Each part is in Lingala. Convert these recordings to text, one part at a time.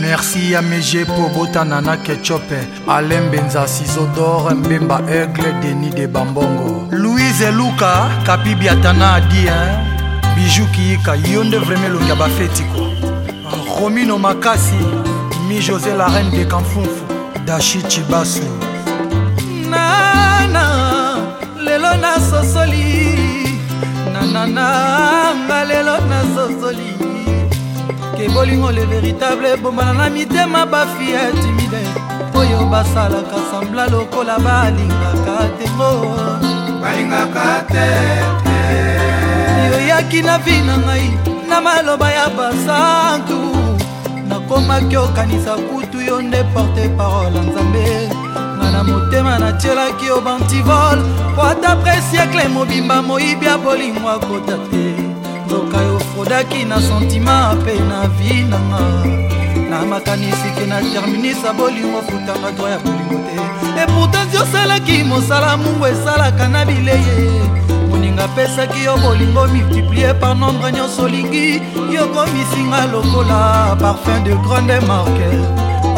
merci ya mege mpo botana na ketchop alain benza sisodor mbemba aigle denis de bambongo louise luka kapi biatana adi biju kiyika yo nde vraimen elongi ya bafetiko romino makasi mi josé la reine de kanfunfu dashi chibasu nana lelo nasosoli nanana nga lelo nasosoli ke bolingo le véritable ebombana na mitema bafi ya timide oyo basalaka sambla lokola balingaka tengo balingaka te oh. yoyaki na vi na ngai na maloba ya basantu nakomaki okanisa kutu yo nde porte parole ya nzambe nga na motema natielaki yo bantivole po ata pre siècle mobimba moyibi ya bolingo akota te nzoka yo nazodaki na sentima mpe na vi nanga na makanisi ke na germinisa bolingo futanga dwa ya bolingo te epurtansi osalaki mosala mungu esalaka na bileye moninga apesaki yo bolingo multiplie par nombre nyonso olingi yokomisinga lokola parfum de grande marke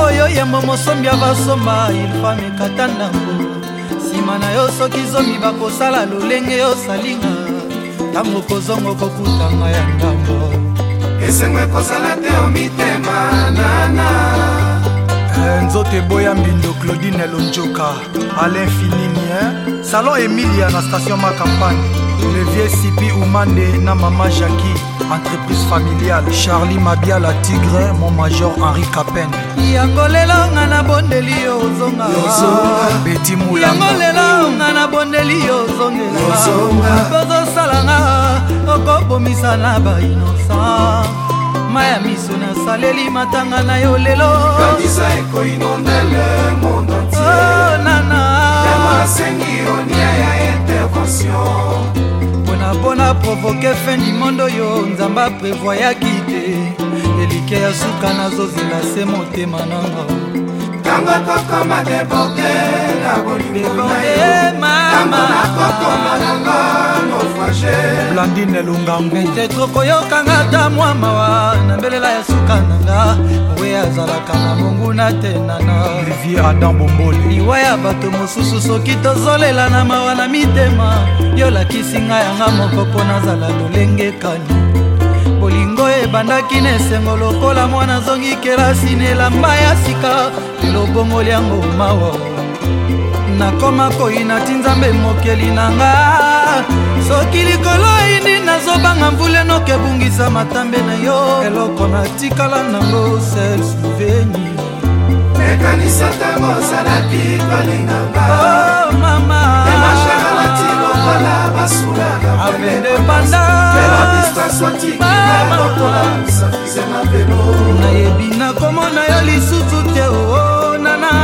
oyo yembo mosombi abasomba ilfamekata ndango nsima na yo soki zomi bakosala lolenge yosalinga ntango kozongo kokutanga ya ngambo esengo ekozala te omitema nana eh, nzoto eboya mbindo claudine lonjoka alain finini eh? salon emilia na station makampagne levier sipi umande na mama jaki entreprise familiale charlie mabia la tigre mon major henri capen yango lelo nga na bondeli yo ozonga beti mulango lelo nga na bondeli yo ozongela kozosala nga nakomisala bainosa ma ya miso nasaleli matanga na yo lelo mpona oh, mpona provoke fin du monde oyo nzambe aprevoyaki te elike ya suka nazozela se motema nanga ntango tokoma deborde na bolingo na yo ntango nakokoma nango blandine lunganguete tokoyokanga ta mwa mawa na mbelela ya suka nanga oye azalaka na monguna te nana rivier adam bombole iwa ya bato mosusu soki tozolela na mawa na mitema yolakisinga yanga moko mpo nazala lolenge kani bolingo ebandaki na esengo lokola mwana azongi kelasi na elamba ya sika lelobongoli yango mawa nakoma koyina ti nzambe mokeli na nga soki likolo ini nazobanga mvula enoki ebungisa matambe na yo eloko natikala nango sel sloveni ekanisata mozalaki oh, kolingangamaaaatilokola e basulaka apende bandanayebi nakomona yo lisusu te oonana oh,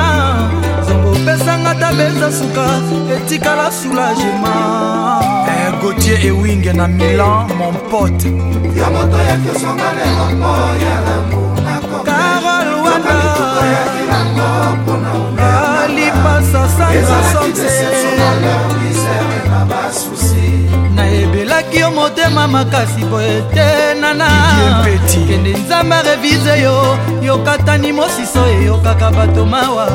oh, zombo opesanga ta benza suka etikala soulagement gautier ewinge na milan mon pote yo moto yaki osonga lelo mpo ya lamu carol nayebelaki yo motema makasi boye te nanakende nzambe revize yo yokatani mosiso eyokaka bato mawa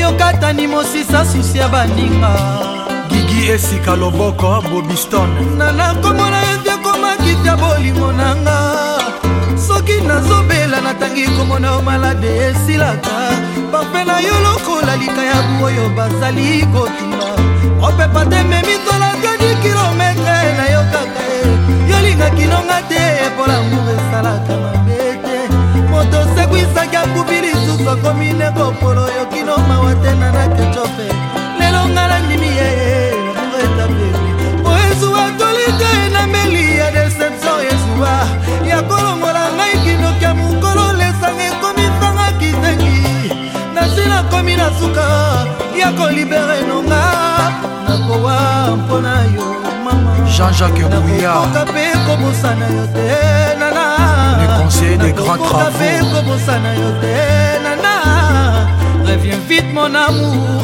yokatani mosisa susi ya baninga gigi esika loboko bobiston nana komona evyakoma kitya bolingo nanga soki nazobela natangi komona o malade esilaka bampe na yo lokola likayabu oyo bazali kotumba opepa te memitala tadi kilometre na yo kaka e yolingaki nonga te epola mour esalaka mabe te moto osekwisaki akubi lisusu akomi nekopolo yo kino mawa te nanakecope nakolibere nonga nakowa mpona yo mama jean-jacques bouyakoka mpe kobosana yo te nana le conseiller des grands travaux mpe kobosana yo te nana reviens vite mon amour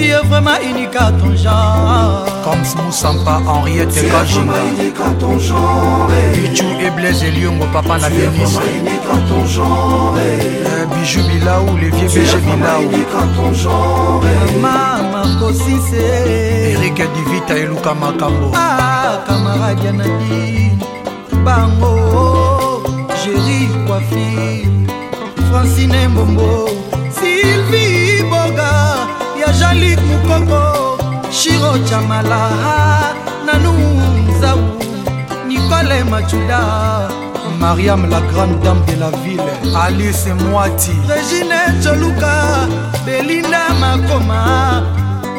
tu es vraiment unique à ton genre. Comme Moussampa, Henriette et Kajinga. Bichou eh. et Blaise et Lyon, papa la Vénice. Eh. Eh, Bijou Bilaou, les vieux Béjé Bilaou. Maman Kosise. Erika Divita et Luka Makambo. Ah, camarade Yanadi. Bango. Jerry Coiffure. Francine Mbombo. Sylvie. malik mukoko shiro chamala nanu nzabu nikole machuda mariam la grande dame de la ville alice mwati regine choluka belinda makoma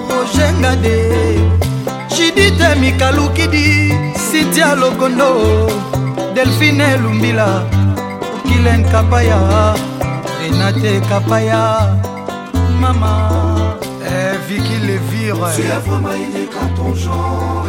rojengade jidite mikalukidi sitia lokondo delphine lumbila kilen kapaya renate kapaya mama Eh, qui les vire C'est genre.